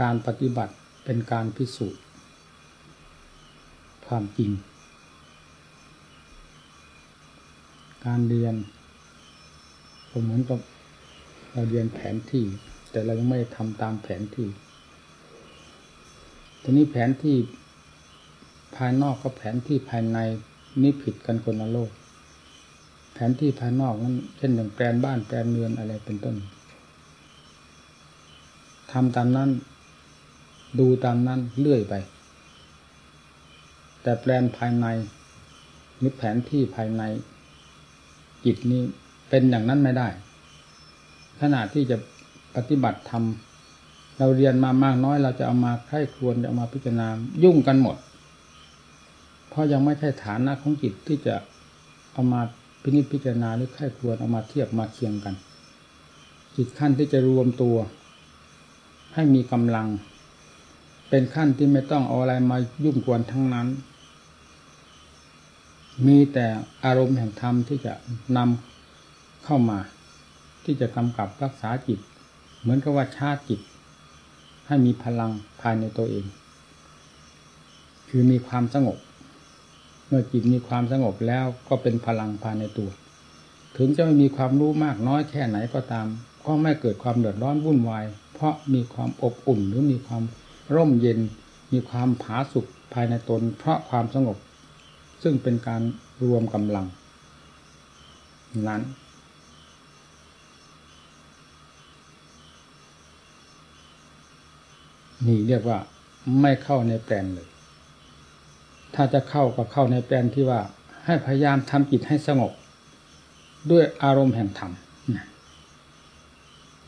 การปฏิบัติเป็นการพิสูจน์ ความจริง การเรียนก็เหมือนกับเราเรียนแผนที่ แต่เรายังไม่ทำตามแผนที่ทีนี้แผนที่ภายนอกกับแผนที่ภายในนี่ผิดกันคนละโลก แผนที่ภายนอกนั้นเช่นอย่างแปลนบ้านแปลนเรือนอะไรเป็นต้นทำตามนั้น ดูตามนั้นเลื่อยไป แต่แปลนภายในหรือแผนที่ภายในจิตนี้เป็นอย่างนั้นไม่ได้ขณะที่จะปฏิบัติธรรมเราเรียนมามากน้อยเราจะเอามาใคร่ครวญจะเอามาพิจารณายุ่งกันหมด เพราะยังไม่ใช่ฐานะของจิตที่จะเอามาพินิจพิจารณาหรือใคร่ครวญเอามาเทียบมาเคียงกันจิตขั้นที่จะรวมตัว ให้มีกำลัง เป็นขั้นที่ไม่ต้องเอาอะไรมายุ่งกวนทั้งนั้น มีแต่อารมณ์แห่งธรรมที่จะนำเข้ามา ที่จะกำกับรักษาจิต เหมือนกับว่าชาติจิต ให้มีพลังภายในตัวเอง คือมีความสงบ เมื่อจิตมีความสงบแล้วก็เป็นพลังภายในตัว ถึงจะไม่มีความรู้มากน้อยแค่ไหนก็ตาม ก็ไม่เกิดความเดือดร้อนวุ่นวาย เพราะมีความอบอุ่นหรือมีความ ร่มเย็นมีความผาสุกภายในตน เพราะความสงบ ซึ่งเป็นการรวมกำลัง นั้น นี่เรียกว่าไม่เข้าในแปลนเลย ถ้าจะเข้าก็เข้าในแปลนที่ว่าให้พยายามทำจิตให้สงบ ด้วยอารมณ์แห่งธรรม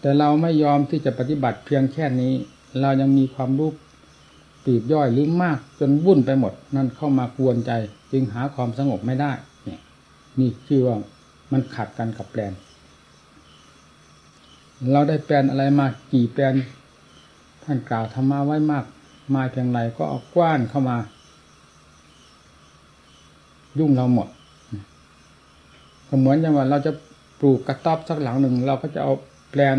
แต่เราไม่ยอมที่จะปฏิบัติเพียงแค่นี้ เรายังมีความรู้ปีบย่อยหรือมากจนวุ่นไปหมด นั่นเข้ามากวนใจ จึงหาความสงบไม่ได้ เนี่ย นี่คือว่ามันขัดกันกับแปลน เราได้แปลนอะไรมากี่แปลนท่านกล่าวธรรมะไว้มาก มาเพียงไรก็เอากว้านเข้ามา ยุ่งเราหมดเหมือนอย่างว่าเราจะปลูกกระต๊อบสักหลังหนึ่งเราก็จะเอาแปลน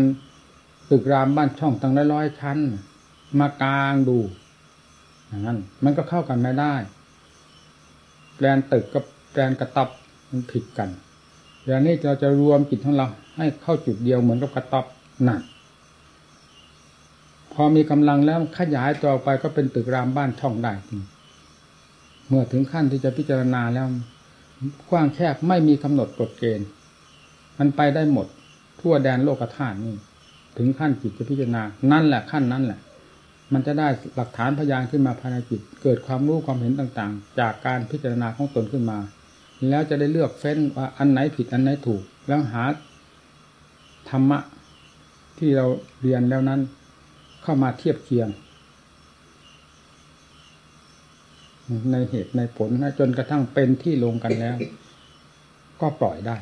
ตึกรามบ้านช่องตั้งร้อยชั้น มากลางดูอย่างนั้น มันก็เข้ากันไม่ได้แปลนตึกกับแปลนกระตับมันผิดกันอย่างนี้เราจะรวมจิตของเรา ให้เข้าจุดเดียวเหมือนกับกระตับหนั่นพอมีกำลังแล้วขยายตัวออกไปก็เป็นตึกรามบ้านช่องได้เมื่อถึงขั้นที่จะพิจารณาแล้ว กว้างแคบไม่มีกำหนดกฎเกณฑ์ มันไปได้หมด ทั่วแดนโลกธาตุนี่ ถึงขั้นจิตจะพิจารณา นั่นแหละขั้นนั้นแหละ มันจะได้หลักฐานพยานขึ้นมาภายในจิต เกิดความรู้ความเห็นต่างๆ จากการพิจารณาของตนขึ้นมา แล้วจะได้เลือกเฟ้นว่าอันไหนผิดอันไหนถูก แล้วหาธรรมะที่เราเรียนแล้วนั้น เข้ามาเทียบเคียง ในเหตุในผลนะจนกระทั่งเป็นที่ลงกันแล้ว ก็ปล่อยได้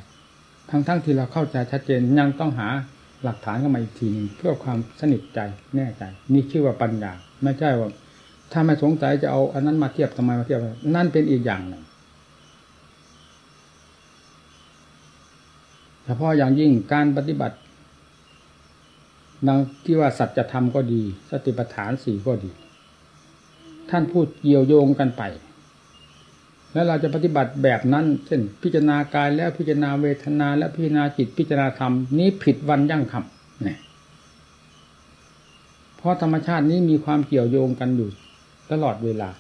ทั้งๆทที่เราเข้าใจชัดเจนยังต้องหา หลักฐานเข้ามาอีกทีหนึ่งเพื่อความสนิทใจแน่ใจ นี่ชื่อว่าปัญญา ไม่ใช่ว่า ถ้าไม่สงสัยจะเอาอันนั้นมาเทียบทำไมมาเทียบ นั่นเป็นอีกอย่างหนึ่งเฉพาะอย่างยิ่งการปฏิบัติดังที่ว่าสัจธรรมก็ดี สติปัฏฐานสี่ก็ดี ท่านพูดเกี่ยวโยงกันไป แล้วเราจะปฏิบัติแบบนั้น เช่น พิจารณากายแล้วพิจารณาเวทนา และพิจารณาจิตพิจารณาธรรมนี้ผิดวันยั่งคำเนี่ยเพราะธรรมชาตินี้มีความเกี่ยวโยงกันอยู่ตลอดเวลา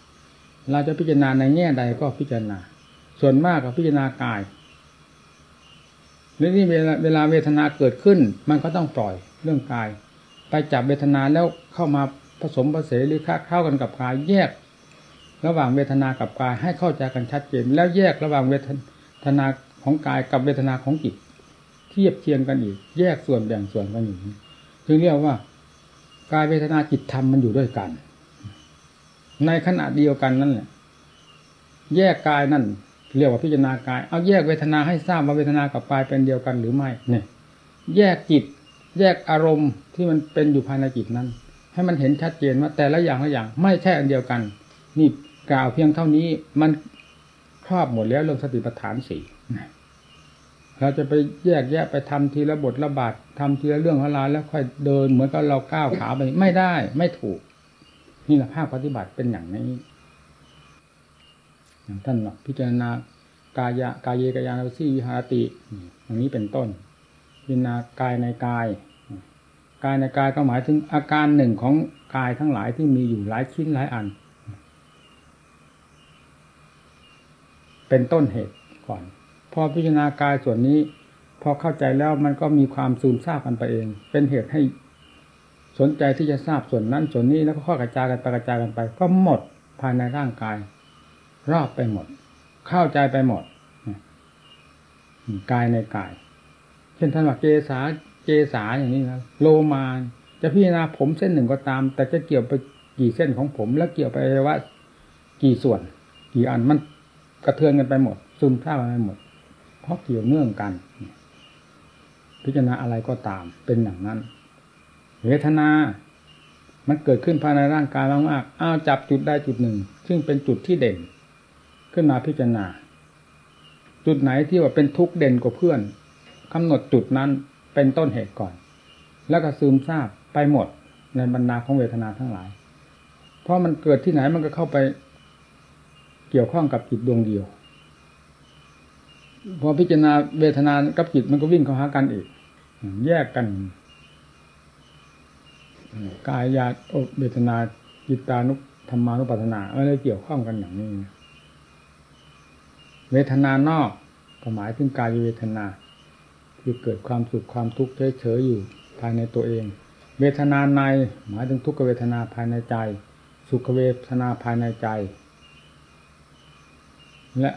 เราจะพิจารณาในแง่ใดก็พิจารณา ส่วนมากก็พิจารณากายนี่เวลาเวลาเวทนาเกิดขึ้น มันก็ต้องปล่อยเรื่องกาย ไปจับเวทนาแล้วเข้ามาผสมผสมหรือค้าเข้ากันกับกายแยก ระหว่างเวทนากับกายให้เข้าใจกันชัดเจน แล้วแยกระหว่างเวทนาของกายกับเวทนาของจิตเทียบเทียงกันอีก แยกส่วนแบ่งส่วนกันอยู่จึงเรียกว่ากายเวทนาจิตธรรมมันอยู่ด้วยกัน ในขณะเดียวกันนั่นแหละแยกกายนั่นเรียกว่าพิจารณากาย เอาแยกเวทนาให้ทราบว่าเวทนากับกายเป็นเดียวกันหรือไม่เนี่ย แยกจิต แยกอารมณ์ที่มันเป็นอยู่ภายในจิตนั้น ให้มันเห็นชัดเจนว่าแต่ละอย่างละอย่าง ไม่ใช่อันเดียวกัน นี่ กล่าวเพียงเท่านี้มันครอบหมดแล้วเรื่องสติปัฏฐานสี่เราจะไปแยกแยะไปทำทีละบทละบาททำทีละเรื่องละราวแล้วค่อยเดินเหมือนกับเราก้าวขาไปไม่ได้ไม่ถูก นี่แหละภาคปฏิบัติเป็นอย่างนี้อย่างท่านบอกพิจารณากายะกายเยกายานุสีวิหารติอย่างนี้เป็นต้น พิจารณากายในกาย กายในกายก็หมายถึงอาการหนึ่งของกายทั้งหลายที่มีอยู่หลายชิ้นหลายอัน เป็นต้นเหตุก่อน พอพิจารณากายส่วนนี้ พอเข้าใจแล้วมันก็มีความซูมทราบกันไปเอง เป็นเหตุให้สนใจที่จะทราบส่วนนั้นส่วนนี้แล้วก็ข้อกระจายกันไปกระจายกันไป ก็หมดภายในร่างกาย รอบไปหมด เข้าใจไปหมดกายในกาย เช่นท่านว่าเกษาเกษาอย่างนี้นะโลมาจะพิจารณาผมเส้นหนึ่งก็ตาม แต่จะเกี่ยวไปกี่เส้นของผม แล้วเกี่ยวไปว่า กี่ส่วน กี่อันมัน กระเทือนกันไปหมด ซึมซาบไปหมด เพราะเกี่ยวเนื่องกัน พิจารณาอะไรก็ตามเป็นอย่างนั้นเวทนา มันเกิดขึ้นภายในร่างกายมากๆอ้าวจับจุดได้จุดหนึ่ง ซึ่งเป็นจุดที่เด่น ขึ้นมาพิจารณา จุดไหนที่ว่าเป็นทุกข์เด่นกว่าเพื่อนกำหนดจุดนั้นเป็นต้นเหตุก่อน แล้วก็ซึมซาบไปหมดในบรรดาของเวทนาทั้งหลาย เพราะมันเกิดที่ไหนมันก็เข้าไป เกี่ยวข้องกับจิตดวงเดียว พอพิจารณาเวทนากับจิตมันก็วิ่งเข้าหากันอีก แยกกันกายญาติเวทนาจิตานุธรรมานุปัฏฐนาอะไรเกี่ยวข้องกันอย่างนี้ เวทนานอกก็หมายถึงกายเวทนาคือเกิดความสุขความทุกข์เฉยๆอยู่ภายในตัวเอง เวทนาในหมายถึงทุกขเวทนาภายในใจ สุขเวทนาภายในใจ และ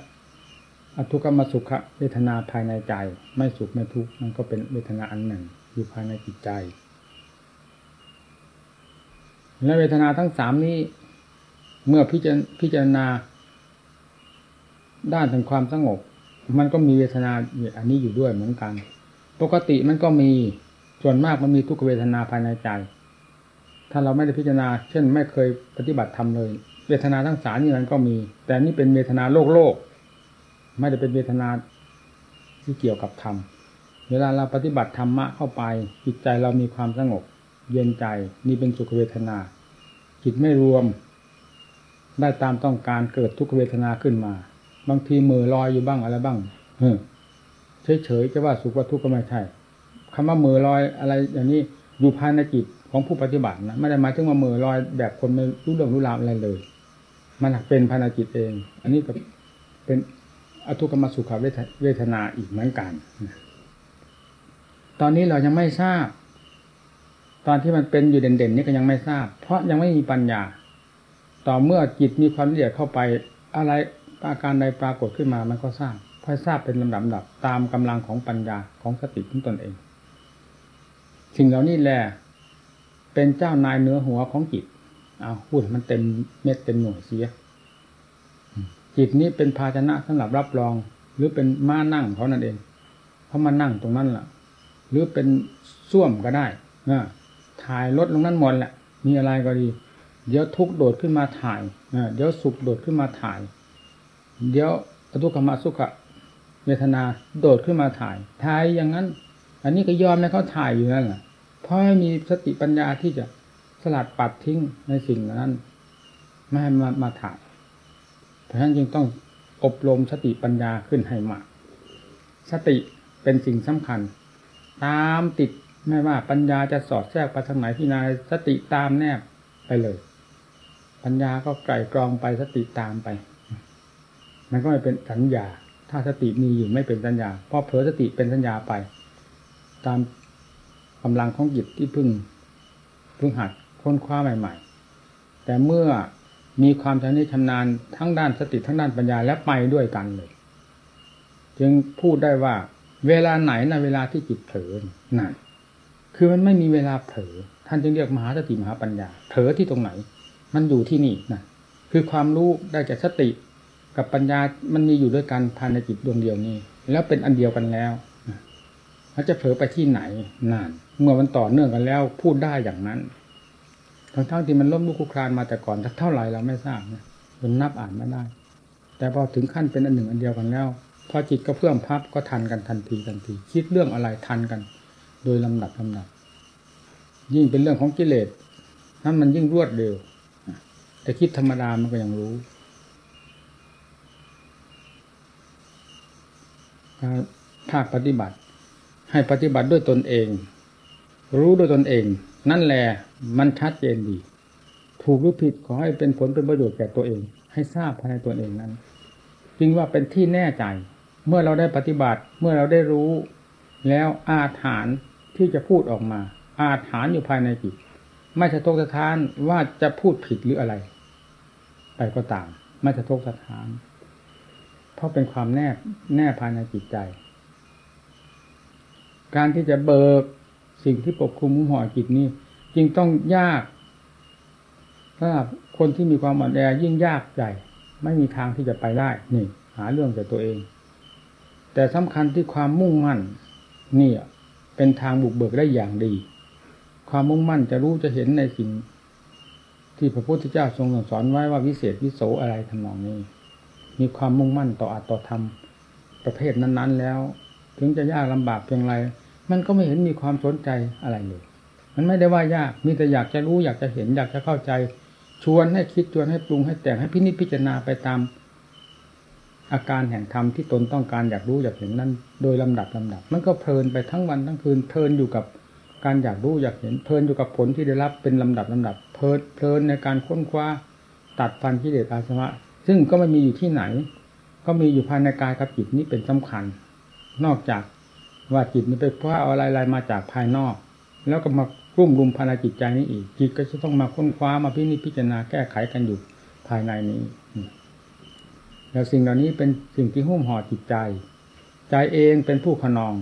อทุกขมสุขเวทนาภายในใจ ไม่สุขไม่ทุกข์มันก็เป็นเวทนาอันหนึ่ง อยู่ภายในจิตใจ และเวทนาทั้งสามนี้ เมื่อพิจารพิจารณา ด้านถึงความสงบ มันก็มีเวทนาอันนี้อยู่ด้วยเหมือนกัน ปกติมันก็มีส่วนมากมันมีทุกขเวทนาภายในใจ ถ้าเราไม่ได้พิจารณา เช่น ไม่เคยปฏิบัติทำเลย เวทนาทั้งสามนี่มันก็มี แต่นี่เป็นเวทนาโลกโลก ไม่ได้เป็นเวทนาที่เกี่ยวกับธรรมเวลาเราปฏิบัติธรรมะเข้าไป จิตใจเรามีความสงบ เย็นใจนี่เป็นสุขเวทนา จิตไม่รวม ได้ตามต้องการเกิดทุกขเวทนาขึ้นมา บางทีมือลอยอยู่บ้างอะไรบ้างเฉยๆจะว่าสุขว่าทุกข์ก็ไม่ใช่คำว่ามือลอยอะไรอย่างนี้อยู่ภายในจิตของผู้ปฏิบัตินะไม่ได้หมายถึงว่ามือลอยแบบคนไม่รู้เรื่องรู้ราวอะไรเลย มันเป็นภายในจิตเอง อันนี้ก็เป็นอทุกขมสุขเวทนาอีกเหมือนกัน ตอนนี้เรายังไม่ทราบ ตอนที่มันเป็นอยู่เด่นๆนี่ก็ยังไม่ทราบ เพราะยังไม่มีปัญญา ต่อเมื่อจิตมีความละเอียดเข้าไป อะไรอาการใดปรากฏขึ้นมามันก็ทราบพอทราบเป็นลำดับดับตามกำลังของปัญญาของสติของตนเอง สิ่งเหล่านี้แหละเป็นเจ้านายเนื้อหัวของจิต เอาพูดมันเต็มเม็ดเต็มหน่วยเสียจิตนี้เป็นภาชนะสำหรับรับรอง หรือเป็นม้านั่งเขานั่นเองเขามานั่งตรงนั้นแหละหรือเป็นส้วมก็ได้นะถ่ายรถลงนั้นหมดแหละ มีอะไรก็ดี เดี๋ยวทุกโดดขึ้นมาถ่ายเดี๋ยวสุขโดดขึ้นมาถ่าย เดี๋ยวอทุกขมาสุขเวทนาโดดขึ้นมาถ่าย ถ่ายอย่างนั้น อันนี้ก็ยอมให้เขาถ่ายอยู่นั่นแหละเพราะไม่มีสติปัญญาที่จะ สลัดปัดทิ้งในสิ่งนั้น ไม่ให้มามาถ่ายเพราะฉะนั้นจึงต้องอบรมสติปัญญาขึ้นให้มากสติเป็นสิ่งสำคัญ ตามติดไม่ว่าปัญญาจะสอดแทรกไปทางไหนที่นายสติตามแนบไปเลย ปัญญาก็ไกลกรองไปสติตามไป มันก็ไม่เป็นสัญญา ถ้าสติมีอยู่ไม่เป็นสัญญาเพราะเผลอสติเป็นสัญญาไป ตามกำลังของจิตที่พึ่งพึ่งหัด ค้นคว้าใหม่ ๆ แต่เมื่อมีความชำนิชำนาญทั้งด้านสติทั้งด้านปัญญาและไปด้วยกันเลย จึงพูดได้ว่าเวลาไหนนะเวลาที่จิตเผลอนั่นคือมันไม่มีเวลาเผลอท่านจึงเรียกมหาสติมหาปัญญาเผลอที่ตรงไหน มันอยู่ที่นี่นะคือความรู้ได้จากสติกับปัญญามันมีอยู่ด้วยกันภายในจิตดวงเดียวนี้ แล้วเป็นอันเดียวกันแล้วเขาจะเผลอไปที่ไหนนาน เมื่อมันต่อเนื่องกันแล้ว พูดได้อย่างนั้น ทั้งๆทที่มันล้มลุกคลุกคลานมาแต่ก่อนเท่าไหร่เราไม่ทราบนะจนนับอ่านไม่ได้ แต่พอถึงขั้นเป็นอันหนึ่งอันเดียวกันแล้ว พอจิตกระเพื่อมพับก็ทันกันทันทีทันที คิดเรื่องอะไรทันกัน โดยลำดับลำดับ ยิ่งเป็นเรื่องของกิเลสนั้นมันยิ่งรวดเร็วแต่คิดธรรมดามันก็ยังรู้ภาคปฏิบัติ ให้ปฏิบัติด้วยตนเอง รู้ด้วยตนเอง นั่นแหละมันชัดเจนดี ถูกหรือผิดขอให้เป็นผลเป็นประโยชน์แก่ตัวเอง ให้ทราบภายในตัวเองนั้น จึงว่าเป็นที่แน่ใจ เมื่อเราได้ปฏิบัติเมื่อเราได้รู้ แล้วอาถานที่จะพูดออกมา อาถานอยู่ภายในจิตไม่สะทกสะท้านว่าจะพูดผิดหรืออะไร ไปก็ตาม ไม่สะทกสะท้าน เพราะเป็นความแน่แน่ภายในจิตใจ การที่จะเบิก สิ่งที่ปกคลุมหุ้มห่อจิตนี้ จึงต้องยากสำหรับคนที่มีความอ่อนแอยิ่งยากใหญ่ไม่มีทางที่จะไปได้ นี่ หาเรื่องแต่ตัวเอง แต่สำคัญที่ความมุ่งมั่น นี่เป็นทางบุกเบิกได้อย่างดี ความมุ่งมั่นจะรู้จะเห็นในสิ่งที่พระพุทธเจ้าทรงสอนไว้ว่าวิเศษวิโสอะไรทำนองนี้ มีความมุ่งมั่นต่ออัตต่อธรรมประเภทนั้น ๆ แล้ว ถึงจะยากลำบากเพียงไร มันก็ไม่เห็นมีความสนใจอะไรเลย มันไม่ได้ว่ายาก มีแต่อยากจะรู้อยากจะเห็นอยากจะเข้าใจ ชวนให้คิดชวนให้ปรุงให้แต่งให้พินิจพิจารณาไปตาม อาการแห่งธรรมที่ตนต้องการอยากรู้อยากเห็นนั้น โดยลำดับลำดับ มันก็เพลินไปทั้งวันทั้งคืน เพลินอยู่กับการอยากรู้อยากเห็น เพลินอยู่กับผลที่ได้รับเป็นลำดับลำดับ เพลินเพลินในการค้นคว้าตัดฟันกิเลสอาสวะ ซึ่งก็ไม่มีอยู่ที่ไหน ก็มีอยู่ภายในกายกับจิตนี้เป็นสำคัญ นอกจาก ว่าจิตนี้ไปคว้าเอาอะไรๆมาจากภายนอก แล้วก็มารุ่มรุมภายในจิตใจนี้อีก จิตก็จะต้องมาค้นคว้ามาพินิจพิจารณาแก้ไขกันอยู่ภายในนี้แล้วสิ่งเหล่านี้เป็นสิ่งที่หุ้มห่อจิตใจ ใจเองเป็นผู้ขนอง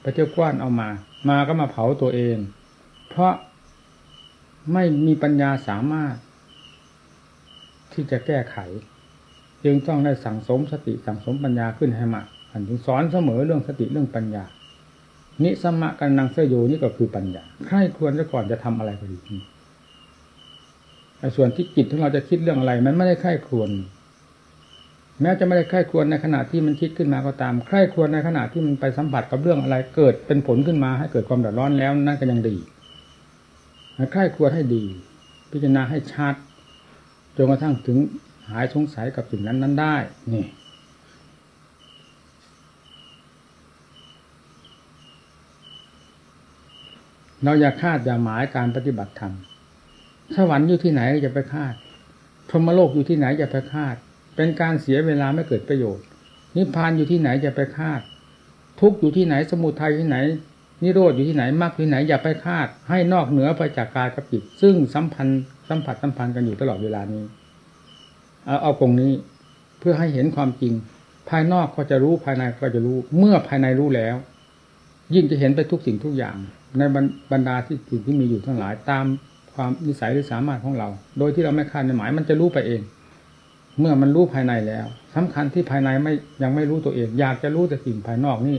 ไปเที่ยวกว้านเอามา มาก็มาเผาตัวเอง เพราะไม่มีปัญญาสามารถ ที่จะแก้ไข จึงต้องได้สั่งสมสติสั่งสมปัญญาขึ้นให้มาก อันถึงสอนเสมอเรื่องสติเรื่องปัญญา นิสมะกันนังเสยโยนี่ก็คือปัญญาใครควรจะก่อนจะทำอะไรก็ดีไอ้ส่วนที่จิตของเราจะคิดเรื่องอะไร มันไม่ได้ใครควร แม้จะไม่ได้ใครควรในขณะที่มันคิดขึ้นมาก็ตามใครควรในขณะที่มันไปสัมผัสกับเรื่องอะไร เกิดเป็นผลขึ้นมาให้เกิดความเดือดร้อนแล้วนั่นก็ยังดีใครควรให้ดี พิจารณาให้ชัดจนกระทั่งถึงหายสงสัยกับสิ่งนั้นนั้นได้ นี่ เราอย่าคาดอย่าหมายการปฏิบัติธรรมสวรรค์อยู่ที่ไหนจะไปคาดพรหมโลกอยู่ที่ไหนจะไปคาด เป็นการเสียเวลาไม่เกิดประโยชน์ นิพพานอยู่ที่ไหนจะไปคาด ทุกอยู่ที่ไหนสมุทัยที่ไหน นิโรธอยู่ที่ไหนมรรคที่ไหนอย่าไปคาด ให้นอกเหนือไปจากกายกับจิตซึ่งสัมพันธ์สัมผัสสัมพันธ์กันอยู่ตลอดเวลานี้เอาเอาตรงนี้เพื่อให้เห็นความจริง ภายนอกก็จะรู้ภายในก็จะรู้ เมื่อภายในรู้แล้ว ยิ่งจะเห็นไปทุกสิ่งทุกอย่าง ในบรรดาที่สิ่งที่มีอยู่ทั้งหลาย ตามความนิสัยหรือสามารถของเรา โดยที่เราไม่คาดในหมาย มันจะรู้ไปเอง เมื่อมันรู้ภายในแล้วสำคัญที่ภายในไม่ยังไม่รู้ตัวเอง อยากจะรู้แต่สิ่งภายนอกนี่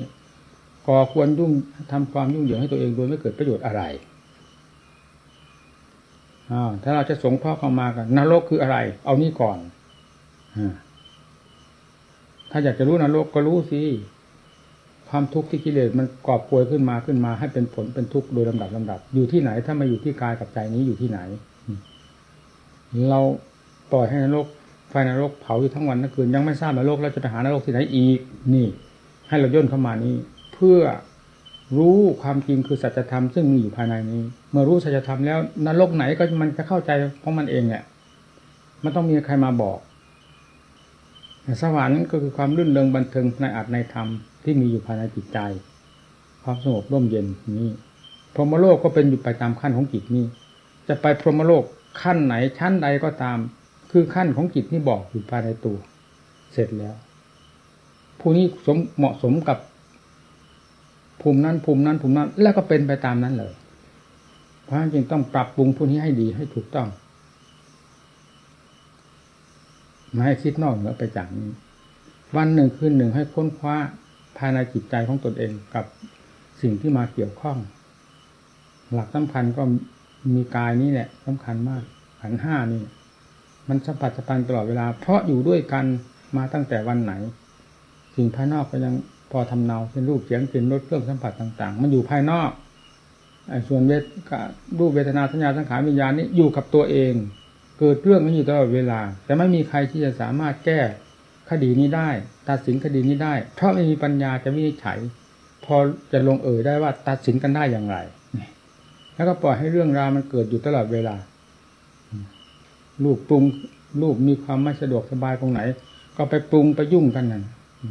ก่อควรยุ่งทำความยุ่งเหยิงให้ตัวเองโดยไม่เกิดประโยชน์อะไรอ้าวถ้าเราจะสงพ่อเข้ามากันนรกคืออะไร เอานี่ก่อนถ้าอยากจะรู้นรกก็รู้สิ ความทุกข์ที่กิเลสมันกอบกวยขึ้นมาขึ้นมา ให้เป็นผลเป็นทุกข์โดยลำดับลำดับ อยู่ที่ไหนถ้ามาอยู่ที่กายกับใจนี้อยู่ที่ไหน เราปล่อยให้นรกไฟนรกเผาอยู่ทั้งวันทั้งคืนยังไม่ทราบนรกเราจะไปหานรกที่ไหนอีกนี่ ให้เราย่นเข้ามานี้ เพื่อรู้ความจริงคือสัจธรรมซึ่งมีอยู่ภายในนี้ เมื่อรู้สัจธรรมแล้วนรกไหนก็มันจะเข้าใจเพราะมันเองเนี่ยมันต้องมีใครมาบอกสวรรค์ก็คือความรื่นเริงบันเทิงในอัตในธรรม ที่มีอยู่ภายในจิตใจ ความสงบร่มเย็นนี้พรหมโลกก็เป็นอยู่ไปตามขั้นของจิตนี้ จะไปพรหมโลกขั้นไหนชั้นใดก็ตาม คือขั้นของจิตที่บอกอยู่ภายในตัว เสร็จแล้ว ผู้นี้สมเหมาะสมกับ ภูมินั้นภูมินั้นภูมินั้น แล้วก็เป็นไปตามนั้นเลย เพราะฉะนั้นจึงต้องปรับปรุงผู้นี้ให้ดีให้ถูกต้องไม่ให้คิดนอกเหนือไปจากนี้ วันหนึ่งคืนหนึ่งให้ค้นคว้า ภายในจิตใจของตนเองกับสิ่งที่มาเกี่ยวข้อง หลักสำคัญก็มีกายนี้แหละสำคัญมากขันห้านี่ มันสัมผัสสัมพันธ์ตลอดเวลา เพราะอยู่ด้วยกันมาตั้งแต่วันไหน สิ่งภายนอกก็ยังพอทำเนาเช่นรูปเสียงกลิ่นรสเครื่องสัมผัสต่าง ๆ มันอยู่ภายนอกส่วนเวทรูปเวทนาสัญญาสังขารวิญญาณนี้อยู่กับตัวเอง เกิดเรื่องนี้อยู่ตลอดเวลา แต่ไม่มีใครที่จะสามารถแก้ คดีนี้ได้ ตัดสินคดีนี้ได้ เพราะไม่มีปัญญาจะวินิจฉัย พอจะลงเอ่ยได้ว่าตัดสินกันได้อย่างไร แล้วก็ปล่อยให้เรื่องราวมันเกิดอยู่ตลอดเวลา ลูกปรุงลูกมีความไม่สะดวกสบายตรงไหน ก็ไปปรุงไปยุ่งกันนั่น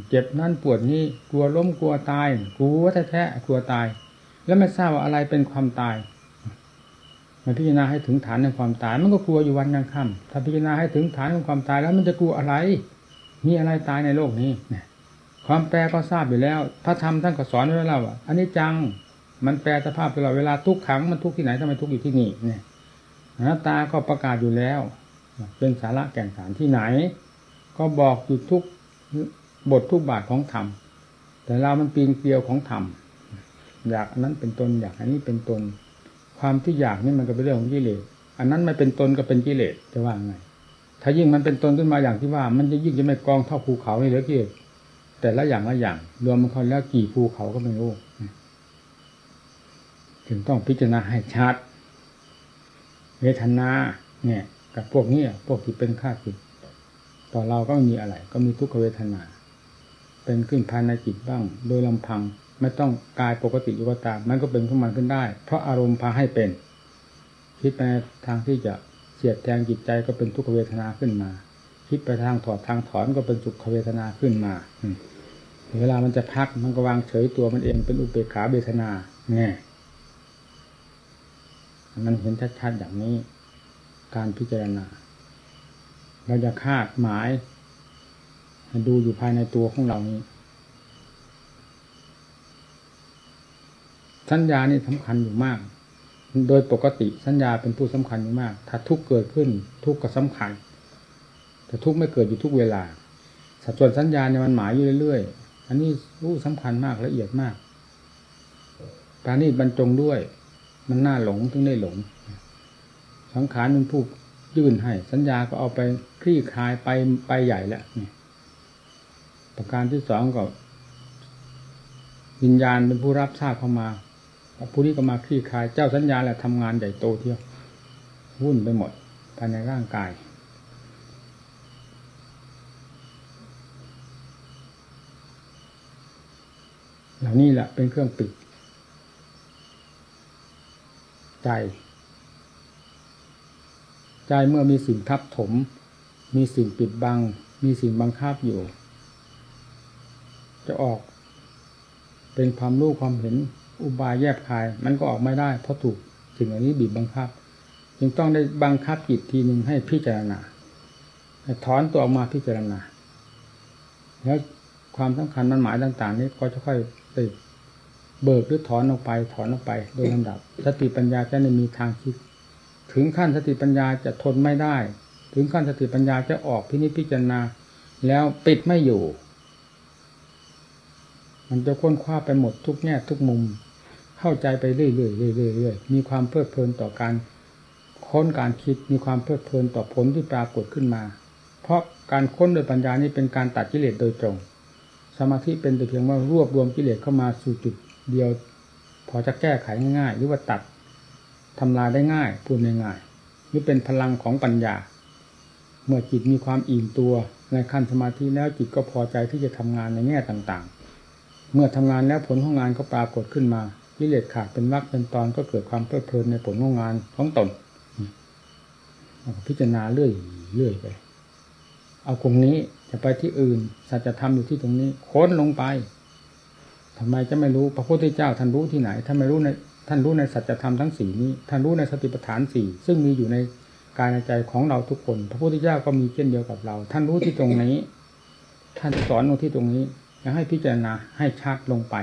เจ็บนั่นปวดนี่กลัวล้มกลัวตายกลัวแท้ๆกลัวตาย แล้วไม่ทราบว่าอะไรเป็นความตายมันพิจารณาให้ถึงฐานในความตาย มันก็กลัวอยู่วันยังค่ำถ้าพิจารณาให้ถึงฐานของความตายแล้วมันจะกลัวอะไร มีอะไรตายในโลกนี้ความแปรก็ทราบอยู่แล้ว พระธรรมท่านก็สอนไว้แล้วว่าอันนี้จังมันแปรสภาพตลอดเวลาทุกขังมันทุกที่ไหนทำไมทุกอยู่ที่นี่เนี่ยอนัตตาก็ประกาศอยู่แล้ว เป็นสาระแก่นสารที่ไหน ก็บอกอยู่ทุกบททุกบาทของธรรมแต่เรามันปีนเกลียวของธรรมอยากอันนั้นเป็นตนอยากอันนี้เป็นตน ความที่อยากนี่มันก็เป็นเรื่องของกิเลสอันนั้นไม่เป็นตนก็เป็นกิเลสจะว่าไง ถ้ายิ่งมันเป็นตนขึ้นมาอย่างที่ว่า มันจะยิ่งจะไม่กองเท่าภูเขาเลยเหลือกิเลสแต่ละอย่างละอย่าง รวมมันเขาแล้วกี่ภูเขาก็ไม่รู้ถึงต้องพิจารณาให้ชัดเวทนา เนี่ย กับพวกนี้พวกที่เป็นข้าศึกต่อเราก็ไม่มีอะไร ก็มีทุกขเวทนา เป็นขึ้นภายในจิตบ้าง โดยลำพังไม่ต้องกายปกติอยู่ก็ตามมันก็เป็นขึ้นมาขึ้นได้ เพราะอารมณ์พาให้เป็น คิดไปทางที่จะ สียดแทงจิตใจก็เป็นทุกขเวทนาขึ้นมา คิดไปทางถอดทางถอนก็เป็นสุขเวทนาขึ้นมาเวลามันจะพักมันก็วางเฉยตัวมันเองเป็นอุเบกขาเวทนาเนี่ยมันเห็นชัดๆอย่างนี้ การพิจารณา เราจะคาดหมายดูอยู่ภายในตัวของเรานี้ สัญญานี่สำคัญอยู่มาก โดยปกติสัญญาเป็นผู้สำคัญมาก ถ้าทุกเกิดขึ้นทุกก็สำคัญ แต่ทุกไม่เกิดอยู่ทุกเวลา สัดส่วนสัญญาเนี่ยมันหมายอยู่เรื่อยๆ อันนี้รู้สำคัญมากละเอียดมากปานี้บรรจงด้วย มันน่าหลงถึงได้หลง สังขารมันผู้ยื่นให้ สัญญาก็เอาไปคลี่คลายไปไปใหญ่แล้วนี่ประการที่สองก็วิญญาณเป็นผู้รับทราบเข้ามา ผู้นี้ก็มาคลี่คลายเจ้าสัญญาแหละทำงานใหญ่โตเที่ยววุ่นไปหมดภายในร่างกาย เหล่านี้แหละเป็นเครื่องปิด ใจ ใจเมื่อมีสิ่งทับถม มีสิ่งปิดบัง มีสิ่งบังคับอยู่ จะออกเป็นความรู้ความเห็น อุบายแยบคาย มันก็ออกไม่ได้ เพราะถูกสิ่งเหล่านี้บีบบังคับ จึงต้องได้บังคับจิตทีหนึ่งให้พิจารณาถอนตัวออกมาพิจารณา แล้วความสำคัญมันหมายต่าง ๆ นี้ก็จะค่อยไปเบิกหรือถอนออกไป ถอนออกไป โดยลำดับ สติปัญญาจะไม่มีทางคิด ถึงขั้นสติปัญญาจะทนไม่ได้ ถึงขั้นสติปัญญาจะออกพินิจพิจารณา แล้วปิดไม่อยู่ มันจะค้นคว้าไปหมดทุกแง่ทุกมุม เข้าใจไปเรื่อยๆเรื่อยๆมีความเพลิดเพลินต่อการค้นการคิดมีความเพลิดเพลินต่อผลที่ปรากฏขึ้นมา เพราะการค้นโดยปัญญานี้เป็นการตัดกิเลสโดยตรง สมาธิเป็นแต่เพียงว่ารวบรวมกิเลสเข้ามาสู่จุดเดียว พอจะแก้ไขง่ายๆหรือว่าตัดทำลายได้ง่ายพูดง่ายๆนี่เป็นพลังของปัญญา เมื่อจิตมีความอิ่มตัวในขั้นสมาธิแล้วจิตก็พอใจที่จะทำงานในแง่ต่าง เมื่อทำงานแล้วผลของงานก็ปรากฏขึ้นมากิเลสขาดเป็นวักเป็นตอนก็เกิดความเพลิดเพลินในผลของงานของตนพิจารณาเรื่อยเรื่อยไป เอาตรงนี้จะไปที่อื่นสัจธรรมอยู่ที่ตรงนี้ค้นลงไปทำไมจะไม่รู้พระพุทธเจ้าท่านรู้ที่ไหนท่านไม่รู้ในท่านรู้ในสัจธรรมทั้งสี่นี้ท่านรู้ในสติปัฏฐานสี่ซึ่งมีอยู่ในกายในใจของเราทุกคน พระพุทธเจ้าก็มีเช่นเดียวกับเรา ท่านรู้ที่ตรงนี้ ท่านสอนลงที่ตรงนี้ และให้พิจารณาให้ชัดลงไป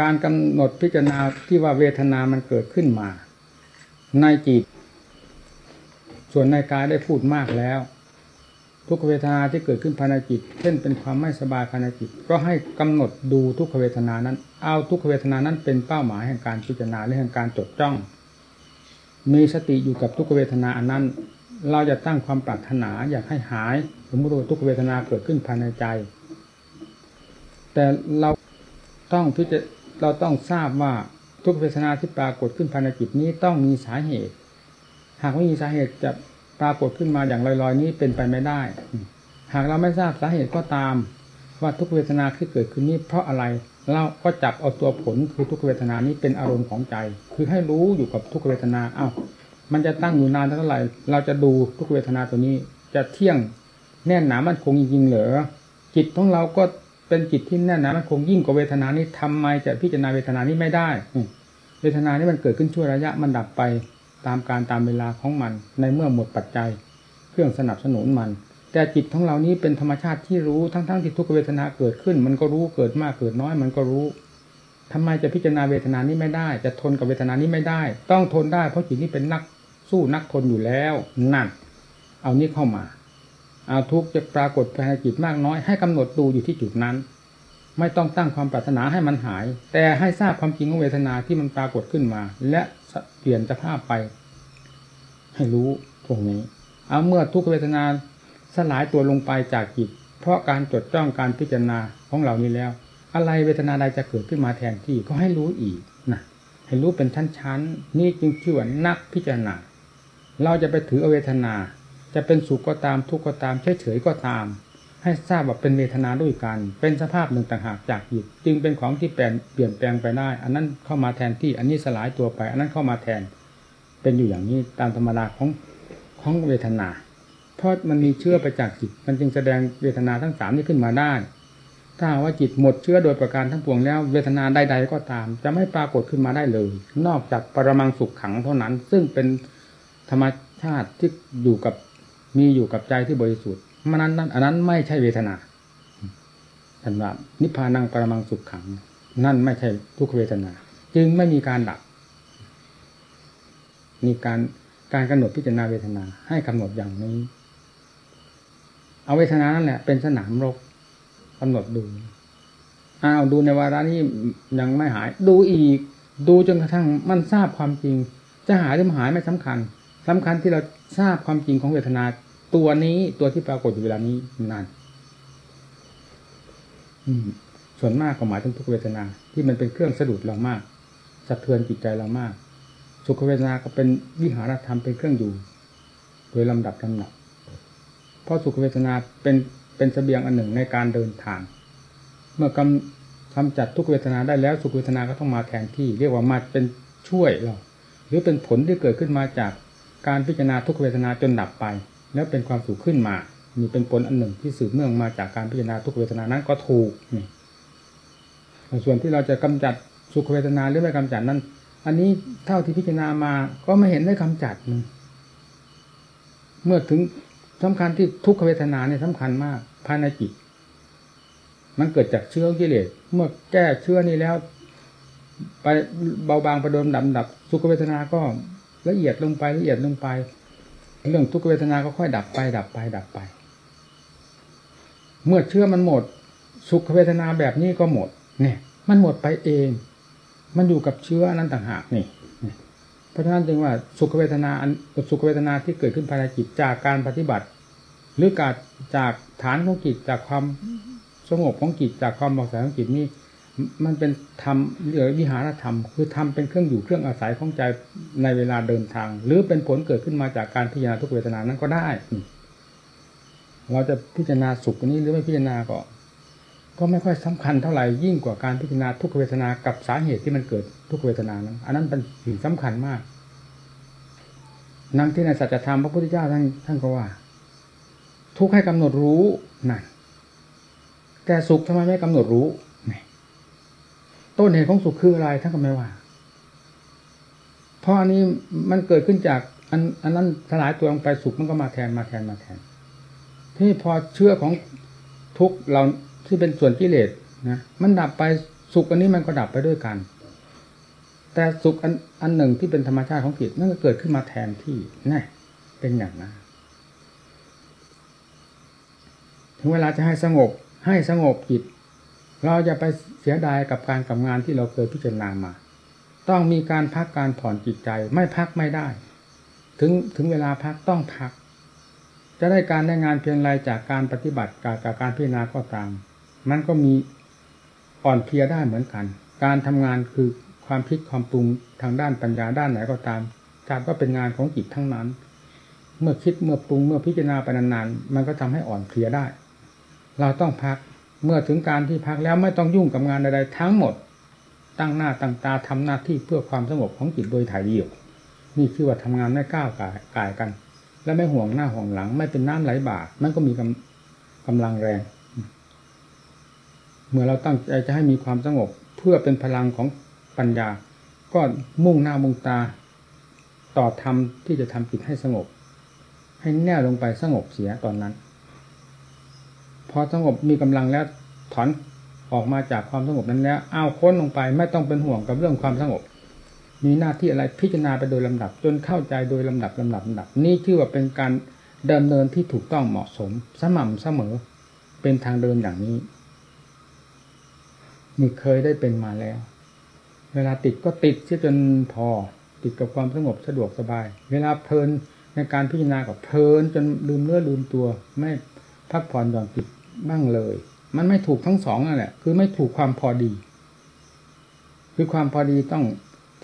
การกำหนดพิจารณาที่ว่าเวทนามันเกิดขึ้นมา ในจิต ส่วนในกายได้พูดมากแล้ว ทุกขเวทนาที่เกิดขึ้นภายในจิต เช่นเป็นความไม่สบายภายในจิต ก็ให้กำหนดดูทุกขเวทนานั้น เอาทุกขเวทนานั้นเป็นเป้าหมายแห่งการพิจารณาและแห่งการจดจ้องมีสติอยู่กับทุกขเวทนาอันนั้น เราจะตั้งความปรารถนาอยากให้หาย สมมติว่าทุกเวทนาเกิดขึ้นภายในใจ แต่เราต้องพิจารเราต้องทราบว่าทุกเวทนาที่ปรากฏขึ้นภายในจิตนี้ต้องมีสาเหตุ หากไม่มีสาเหตุจะปรากฏขึ้นมาอย่างลอยๆ นี้เป็นไปไม่ได้ หากเราไม่ทราบสาเหตุก็ตาม ว่าทุกเวทนาที่เกิดขึ้นนี้เพราะอะไรเราก็จับเอาตัวผลคือทุกเวทนานี้เป็นอารมณ์ของใจ คือให้รู้อยู่กับทุกเวทนาเอ้า มันจะตั้งอยู่นานเท่าไหร่ เราจะดูทุกเวทนาตัวนี้ จะเที่ยงแน่นหนามันคงจริงๆเหรอจิตของเราก็เป็นจิตที่แน่นหนามันคงยิ่งกว่าเวทนานี้ทำไมจะพิจารณาเวทนานี้ไม่ได้เวทนานี้มันเกิดขึ้นชั่วระยะมันดับไปตามการตามเวลาของมัน ในเมื่อหมดปัจจัย เครื่องสนับสนุนมัน แต่จิตของเรานี้เป็นธรรมชาติที่รู้ทั้งๆทที่ทุกเวทนาเกิดขึ้น มันก็รู้เกิดมากเกิดน้อย มันก็รู้ทำไมจะพิจารณาเวทนานี้ไม่ได้ จะทนกับเวทนานี้ไม่ได้ ต้องทนได้เพราะจิตนี้เป็นนัก สู้นักทนอยู่แล้วนั่นเอานี้เข้ามา เอาทุกจะปรากฏภายในจิตมากน้อยให้กำหนดดูอยู่ที่จุดนั้น ไม่ต้องตั้งความปรารถนาให้มันหาย แต่ให้ทราบความจริงของเวทนาที่มันปรากฏขึ้นมา และเปลี่ยนสภาพไป ให้รู้ตรงนี้ เอาเมื่อทุกเวทนาสลายตัวลงไปจากจิต เพราะการจดจ้องการพิจารณาของเรานี้แล้ว อะไรเวทนาใดจะเกิดขึ้นมาแทนที่ก็ให้รู้อีกนะให้รู้เป็นชั้นๆนี่จึงชื่อว่านักพิจารณา เราจะไปถือเวทนา จะเป็นสุขก็ตามทุกข์ก็ตามเฉยๆก็ตาม ให้ทราบว่าเป็นเวทนาด้วยกัน เป็นสภาพหนึ่งต่างหากจากจิตจึงเป็นของที่เปลี่ยนเปลี่ยนแปลงไปได้ อันนั้นเข้ามาแทนที่อันนี้สลายตัวไป อันนั้นเข้ามาแทน เป็นอยู่อย่างนี้ตามธรรมดาของของเวทนา เพราะมันมีเชื้อไปจากจิต มันจึงแสดงเวทนาทั้งสามนี้ขึ้นมาได้ถ้าว่าจิตหมดเชื้อโดยประการทั้งปวงแล้ว เวทนาใดๆก็ตาม จะไม่ปรากฏขึ้นมาได้เลย นอกจากปรมังสุขขังเท่านั้น ซึ่งเป็น ธรรมชาติที่อยู่กับมีอยู่กับใจที่บริสุทธิ์มันนั้นนั้นอันนั้นไม่ใช่เวทนาท่านว่านิพพานังปรมังสุขขัง นั่นไม่ใช่ทุกเวทนา จึงไม่มีการดับมีการการกำหนดพิจารณาเวทนา ให้กำหนดอย่างนี้ เอาเวทนานั่นแหละเป็นสนามรบกำหนดดูอ้าวดูในวาระนี้ยังไม่หาย ดูอีก ดูจนกระทั่งมันทราบความจริง จะหายหรือไม่หายไม่สำคัญ สำคัญที่เราทราบความจริงของเวทนาตัวนี้ตัวที่ปรากฏอยู่เวลานี้นั่นส่วนมากก็หมายถึงทุกเวทนา ที่มันเป็นเครื่องสะดุดเรามากสะเทือนจิตใจเรามาก สุขเวทนาก็เป็นวิหารธรรมเป็นเครื่องอยู่ โดยลำดับลำดับเพราะสุขเวทนาเป็นเป็นเสบียงอันหนึ่งในการเดินทาง เมื่อกำกำจัดทุกเวทนาได้แล้วสุขเวทนาก็ต้องมาแทนที่ เรียกว่ามาเป็นช่วยเรา หรือเป็นผลที่เกิดขึ้นมาจาก การพิจารณาทุกเวทนาจนดับไป แล้วเป็นความสุขขึ้นมานี่เป็นผลอันหนึ่งที่สืบเนื่องมาจากการพิจารณาทุกเวทนานั้นก็ถูกนี่ส่วนที่เราจะกำจัดสุขเวทนาหรือไม่กำจัดนั้น อันนี้เท่าที่พิจารณามาก็ไม่เห็นได้กำจัดเมื่อถึงสำคัญที่ทุกขเวทนาเนี่ยสำคัญมากภายในจิตมันเกิดจากเชื้อกิเลสเมื่อแก้เชื้อนี้แล้ว ไปเบาบางประโดมดับดับสุขเวทนาก็ ละเอียดลงไปละเอียดลงไป เรื่องทุกขเวทนาก็ค่อยดับไป ดับไป ดับไป เมื่อเชื้อมันหมด สุขเวทนาแบบนี้ก็หมด เนี่ย มันหมดไปเอง มันอยู่กับเชื้อนั้นต่างหากนี่เพราะฉะนั้นจึงว่าสุขเวทนาสุขเวทนาที่เกิดขึ้นภายในจิตจากการปฏิบัติ หรือการจากฐานของจิตจากความสงบของจิตจากความเบาใสของจิตนี่ มันเป็นธรรมหรือวิหารธรรม คือธรรมเป็นเครื่องอยู่เครื่องอาศัยของใจในเวลาเดินทาง หรือเป็นผลเกิดขึ้นมาจากการพิจารณาทุกเวทนานั้นก็ได้ เราจะพิจารณาสุขนี้หรือไม่พิจารณาก็ ก็ไม่ค่อยสำคัญเท่าไหร่ยิ่งกว่าการพิจารณาทุกเวทนากับสาเหตุที่มันเกิดทุกเวทนานั้น อันนั้นเป็นสิ่งสำคัญมากนั่งที่ในสัจธรรมพระพุทธเจ้าท่านท่านก็ว่า ทุกให้กำหนดรู้นั่นแต่สุขทำไมไม่กำหนดรู้ ต้นเหตุของสุขคืออะไรท่านก็ไม่ว่า เพราะอันนี้มันเกิดขึ้นจากอันอันนั้นสลายตัวลงไปสุขมันก็มาแทนมาแทนมาแทน ที่พอเชื่อของทุกเราที่เป็นส่วนกิเลสนะมันดับไปสุขอันนี้มันก็ดับไปด้วยกัน แต่สุขอันอันหนึ่งที่เป็นธรรมชาติของจิตนั่นก็เกิดขึ้นมาแทนที่นี่เป็นอย่างนั้นถึงเวลาจะให้สงบให้สงบจิต เราจะไปเสียดายกับการกับงานที่เราเคยพิจารณามา ต้องมีการพักการผ่อนจิตใจไม่พักไม่ได้ ถึงถึงเวลาพักต้องพัก จะได้การได้งานเพียงไรจากการปฏิบัติกับกับการพิจารณาก็ตาม มันก็มีอ่อนเพลียได้เหมือนกัน การทำงานคือความคิดความปรุงทางด้านปัญญาด้านไหนก็ตามจัดว่าเป็นงานของจิตทั้งนั้น เมื่อคิดเมื่อปรุงเมื่อพิจารณาไปนานๆมันก็ทำให้อ่อนเพลียได้ เราต้องพัก เมื่อถึงการที่พักแล้วไม่ต้องยุ่งกับงานใดๆทั้งหมด ตั้งหน้าตั้งตาทำหน้าที่เพื่อความสงบของจิตโดยถ่ายเดียวนี่คือว่าทำงานไม่ก้าวกายกายกัน และไม่ห่วงหน้าห่วงหลัง ไม่เป็นน้ำไหลบ่ามันก็มีกำกำลังแรง เมื่อเราตั้งใจจะให้มีความสงบเพื่อเป็นพลังของปัญญา ก็มุ่งหน้ามุ่งตา ต่อธรรมที่จะทำจิตให้สงบ ให้แน่ลงไปสงบเสียตอนนั้น พอสงบมีกำลังแล้วถอนออกมาจากความสงบนั้นแล้วเอาค้นลงไป ไม่ต้องเป็นห่วงกับเรื่องความสงบ มีหน้าที่อะไรพิจารณาไปโดยลำดับ จนเข้าใจโดยลำดับลำดับลำดับ นี่ชื่อว่าเป็นการดำเนินที่ถูกต้องเหมาะสม สม่ำเสมอเป็นทางเดินอย่างนี้นี่เคยได้เป็นมาแล้ว เวลาติดก็ติดเสียจนพอ ติดกับความสงบสะดวกสบาย เวลาเพลินในการพิจารณากับเพลินจนลืมเนื้อลืมตัว ไม่พักผ่อนหย่อนจิต บ้างเลย มันไม่ถูกทั้งสองนั่นแหละ คือไม่ถูกความพอดี คือความพอดีต้อง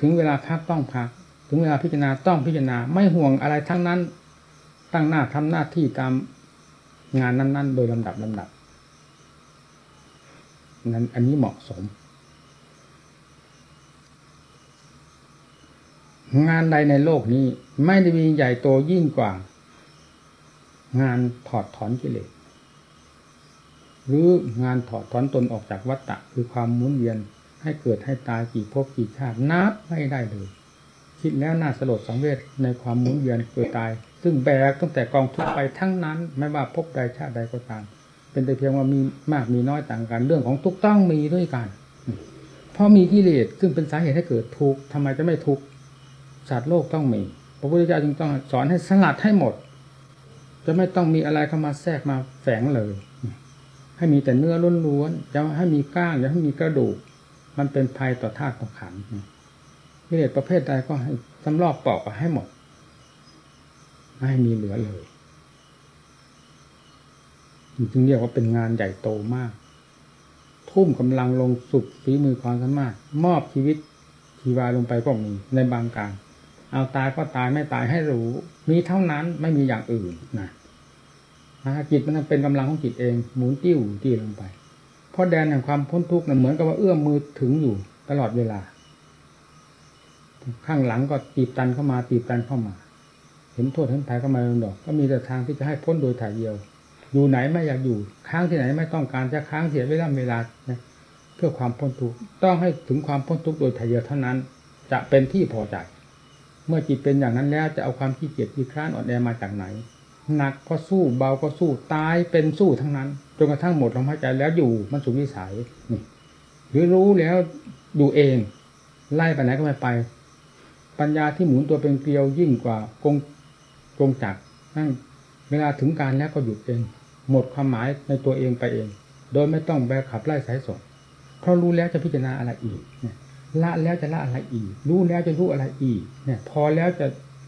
ถึงเวลาพักต้องพัก ถึงเวลาพิจารณาต้องพิจารณา ไม่ห่วงอะไรทั้งนั้น ตั้งหน้าทำหน้าที่ตามงานนั้น ๆ โดยลำดับลำดับนั้นอันนี้เหมาะสม งานใดในโลกนี้ ไม่ได้มีใหญ่โตยิ่งกว่า งานถอดถอนกิเลส หรืองานถอดถอนตนออกจากวัฏฏะคือความหมุนเวียนให้เกิดให้ตายกี่ภพกี่ชาตินับไม่ได้เลย คิดแล้วน่าสลดสังเวชในความหมุนเวียนเกิดตาย ซึ่งแบกตั้งแต่กองทุกข์ไปทั้งนั้น ไม่ว่าภพใดชาติใดก็ตาม เป็นแต่เพียงว่ามีมากมีน้อยต่างกัน เรื่องของทุกต้องมีด้วยกันเพราะมีกิเลสซึ่งเป็นสาเหตุให้เกิดทุกข์ทำไมจะไม่ทุกข์สัตว์โลกต้องมีพระพุทธเจ้าจึงต้องสอนให้สลัดให้หมด จะไม่ต้องมีอะไรเข้ามาแทรกมาแฝงเลย ให้มีแต่เนื้อล้วนๆจะให้มีก้างอย่าให้มีกระดูก มันเป็นภัยต่อธาตุต่อขันกิเลสประเภทใดก็ให้สำรอกปอกให้หมดไม่ให้มีเหลือเลยจึงเรียกว่าเป็นงานใหญ่โตมาก ทุ่มกำลังลงสุดฝีมือความสามารถ มอบชีวิตชีวาลงไปก็มีในบางการ เอาตายก็ตายไม่ตายให้รู้ มีเท่านั้นไม่มีอย่างอื่นนะ จิตมันเป็นกำลังของจิตเองหมุนติ้วติ้ลงไปเพราะแดนแห่งความพ้นทุกข์นั้นเหมือนกับว่าเอื้อมมือถึงอยู่ตลอดเวลา ข้างหลังก็ตีบตันเข้ามาตีบตันเข้ามา เห็นโทษเห็นภัยเข้ามาลงดอก ก็มีแต่ทางที่จะให้พ้นโดยถ่ายเดียว อยู่ไหนไม่อยากอยู่ ค้างที่ไหนไม่ต้องการจะค้างเสียเวลาเวลานะเพื่อความพ้นทุกข์ต้องให้ถึงความพ้นทุกข์โดยถ่ายเดียวเท่านั้น จะเป็นที่พอใจเมื่อจิตเป็นอย่างนั้นแล้วจะเอาความขี้เกียจขี้คร้านอ่อนแอมาจากไหน หนักก็สู้เบาก็สู้ตายเป็นสู้ทั้งนั้นจนกระทั่งหมดลมหายใจแล้วอยู่มันสุวิสัยนี่หรือรู้แล้วดูเอง ไล่ไปไหนก็ไม่ไป ปัญญาที่หมุนตัวเป็นเกลียวยิ่งกว่ากงกงจักนั่นเวลาถึงการแล้วก็หยุดเอง หมดความหมายในตัวเองไปเอง โดยไม่ต้องแบกขับไล่สายส่งเพราะรู้แล้วจะพิจารณาอะไรอีกเนี่ยละแล้วจะละอะไรอีก รู้แล้วจะรู้อะไรอีก เนี่ย พอแล้วจะ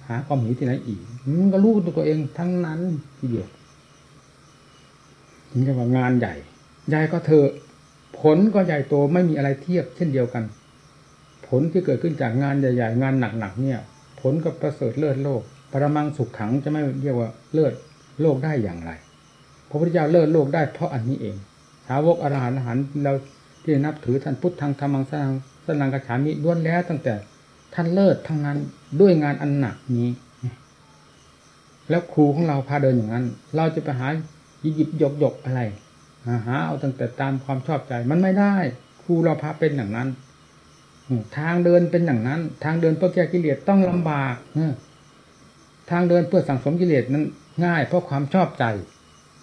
หาความหิวที่ไหนอีกมันก็รู้ตัวเองทั้งนั้นทีเดียวถึงจะว่างานใหญ่ใหญ่ก็เถอะผลก็ใหญ่โตไม่มีอะไรเทียบเช่นเดียวกัน ผลที่เกิดขึ้นจากงานใหญ่ๆงานหนักๆเนี่ย ผลกับประเสริฐเลิศโลกปรมังสุขขังจะไม่เรียกว่าเลิศโลกได้อย่างไรพระพุทธเจ้าเลิศโลกได้เพราะอันนี้เองสาวกอรหันต์อรหันต์เราที่นับถือท่านพุทธทางธรรมังสังสนังกระฉามิล้วนแล้วตั้งแต่ ท่านเลิศทั้งนั้นด้วยงานอันหนักนี้ แล้วครูของเราพาเดินอย่างนั้น เราจะไปหาหยิบยกยกอะไรหาเอาตั้งแต่ตามความชอบใจมันไม่ได้ ครูเราพาเป็นอย่างนั้นทางเดินเป็นอย่างนั้น ทางเดินเพื่อแก้กิเลสต้องลำบากทางเดินเพื่อสังสมกิเลสนั้นง่าย เพราะความชอบใจ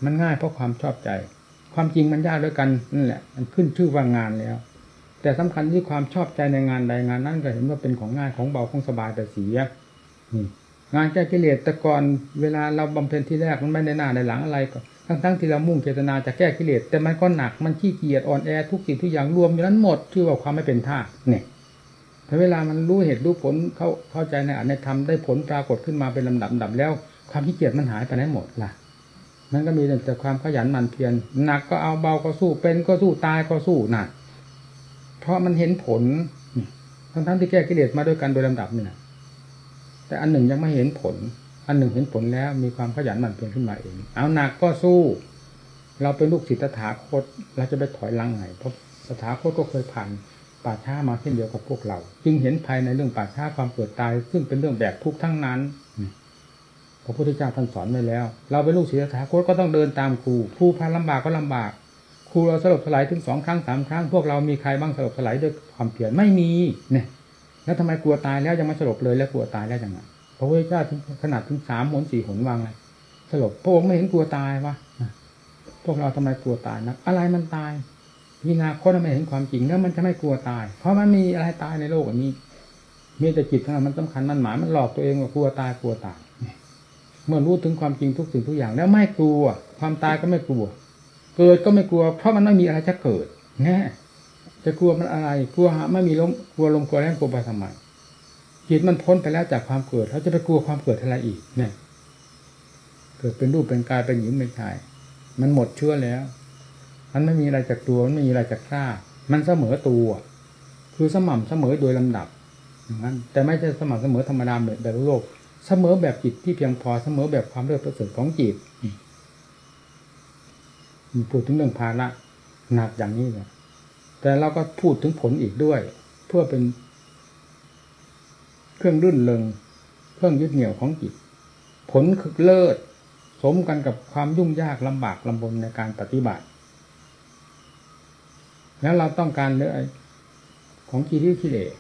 มันง่ายเพราะความชอบใจ ความจริงมันยากด้วยกันนั่นแหละ มันขึ้นชื่อว่างานแล้ว แต่สำคัญที่ความชอบใจในงานใดงานนั้นก็เห็นว่าเป็นของง่ายของเบาของสบายแต่เสียงานแก้กิเลสแต่ก่อนเวลาเราบำเพ็ญที่แรกมันไม่ได้หน้าในหลังอะไรก็ทั้งๆที่เรามุ่งเจตนาจะแก้กิเลสแต่มันก็หนักมันขี้เกียจอ่อนแอทุกสิ่งทุกอย่างรวมอยู่นั้นหมดชื่อว่าความไม่เป็นท่าเนี่ยแต่เวลามันรู้เหตุรู้ผลเข้าเข้าใจในอันในธรรมได้ผลปรากฏขึ้นมาเป็นลำดับดับแล้ว ความขี้เกียจมันหายไปไหนหมดล่ะมันก็มีแต่ความขยันหมั่นเพียรหนักก็เอาเบาก็สู้เป็นก็สู้ตายก็สู้หนัก เพราะมันเห็นผลทั้งทั้งที่แก้กิเลสมาด้วยกันโดยลำดับนี่นะแต่อันหนึ่งยังไม่เห็นผล อันหนึ่งเห็นผลแล้วมีความขยันหมั่นเพียรขึ้นมาเอง เอาหนักก็สู้ เราเป็นลูกศิษย์ตถาคตเราจะไปถอยลังไงเพราะตถาคตก็เคยผ่านป่าช้ามาเช่นเดียวกับพวกเรา จึงเห็นภายในเรื่องป่าช้าความเกิดตาย ซึ่งเป็นเรื่องแบกทุกข์ทั้งนั้นพระพุทธเจ้าท่านสอนไว้แล้ว เราเป็นลูกศิษย์ตถาคตก็ต้องเดินตามครูครูพาลำบากก็ลำบาก ครูเราสลบสลายถึงสองครั้งสามครั้ง พวกเรามีใครบ้างสลบสลายด้วยความเพียรไม่มีเนี่ย แล้วทำไมกลัวตายแล้วยังไม่สลบเลยแล้วกลัวตายแล้วยังไงพระพุทธเจ้าถึงขนาดถึงสามหนสี่หนวางเลยสลบพระองค์ไม่เห็นกลัวตายวะพวกเราทำไมกลัวตายนะอะไรมันตายพิจารณาคนไม่เห็นความจริงแล้วมันจะไม่กลัวตาย เพราะมันมีอะไรตายในโลกอันนี้ มีแต่จิตเท่านั้นมันสำคัญมันหมายมันหลอกตัวเองว่ากลัวตายกลัวตายเมื่อรู้ถึงความจริงทุกสิ่งทุกอย่าง แล้วไม่กลัว ความตายก็ไม่กลัว เกิดก็ไม่กลัว เพราะมันไม่มีอะไรจะเกิดแน่จะกลัวมันอะไร กลัวหาไม่มีลมกลัวลมกลัวแรงกลัวไปทำไมจิตมันพ้นไปแล้วจากความเกิด เขาจะไปกลัวความเกิดอะไรอีก เนี่ย เกิดเป็นรูปเป็นกายเป็นหญิงเป็นชาย มันหมดเชื่อแล้ว มันไม่มีอะไรจากตัวมันไม่มีอะไรจากข้ามันเสมอตัว คือสม่ำเสมอโดยลำดับอย่างนั้น แต่ไม่ใช่สม่ำเสมอธรรมดาแบบโลก เสมอแบบจิตที่เพียงพอ เสมอแบบความเลิศประเสริฐของจิต พูดถึงเรื่องภาระหนักอย่างนี้เลยแต่เราก็พูดถึงผลอีกด้วย เพื่อเป็น เครื่องรื่นเริงเครื่องยึดเหนี่ยวของจิต ผลคือเลิศ สมกันกับความยุ่งยากลำบากลำบนในการปฏิบัติ แล้วเราต้องการเนื้อของกิเลสกิเลส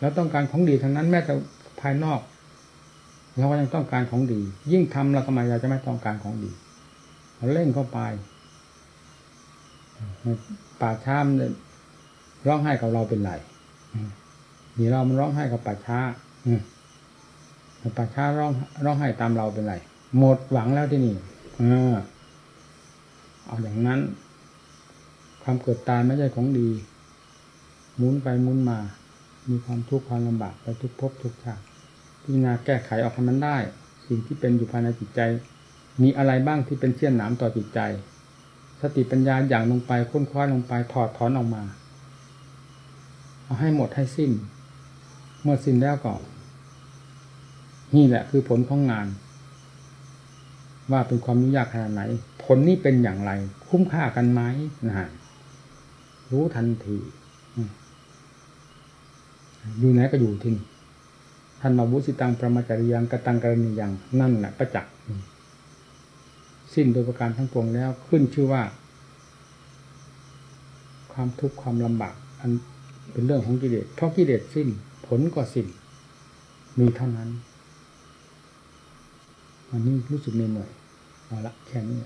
เราต้องการของดีทั้งนั้นแม้แต่ภายนอกเราก็ยังต้องการของดี ยิ่งทำเราทำไมเราจะไม่ต้องการของดีเราเล่นเข้าไป ป่าช้ามเนี่ยร้องไห้กับเราเป็นไรนี่เรามันร้องไห้กับป่าช้าป่าช้าร้องร้องไห้ตามเราเป็นไรหมดหวังแล้วที่นี่เออเอาอย่างนั้น ความเกิดตายไม่ใช่ของดีหมุนไปหมุนมา มีความทุกข์ความลำบากไปทุกภพทุกชาติพิจารณาแก้ไขออกให้มันได้ สิ่งที่เป็นอยู่ภายในจิตใจ มีอะไรบ้างที่เป็นเชี่ยนหนามต่อจิตใจ สติปัญญาอย่างลงไปค้นคว้าลงไปถอดถอนออกมา เอาให้หมดให้สิ้น เมื่อสิ้นแล้วก็นี่แหละคือผลของงาน ว่าเป็นความยุ่งยากขนาดไหน ผลนี้เป็นอย่างไร คุ้มค่ากันไหมนะฮะรู้ทันทีอยู่ไหนก็อยู่ที่นี่ท่านมาบุสิตังประมาจริยังกตังกรณียังนั่นแหละประจักษ์ สิ้นโดยประการทั้งปวงแล้วขึ้นชื่อว่า ความทุกข์ความลำบากอันเป็นเรื่องของกิเลสเพราะกิเลสสิ้นผลก็สิ้นมีเท่านั้นวันนี้รู้สึกเหนื่อยเอาละแค่นี้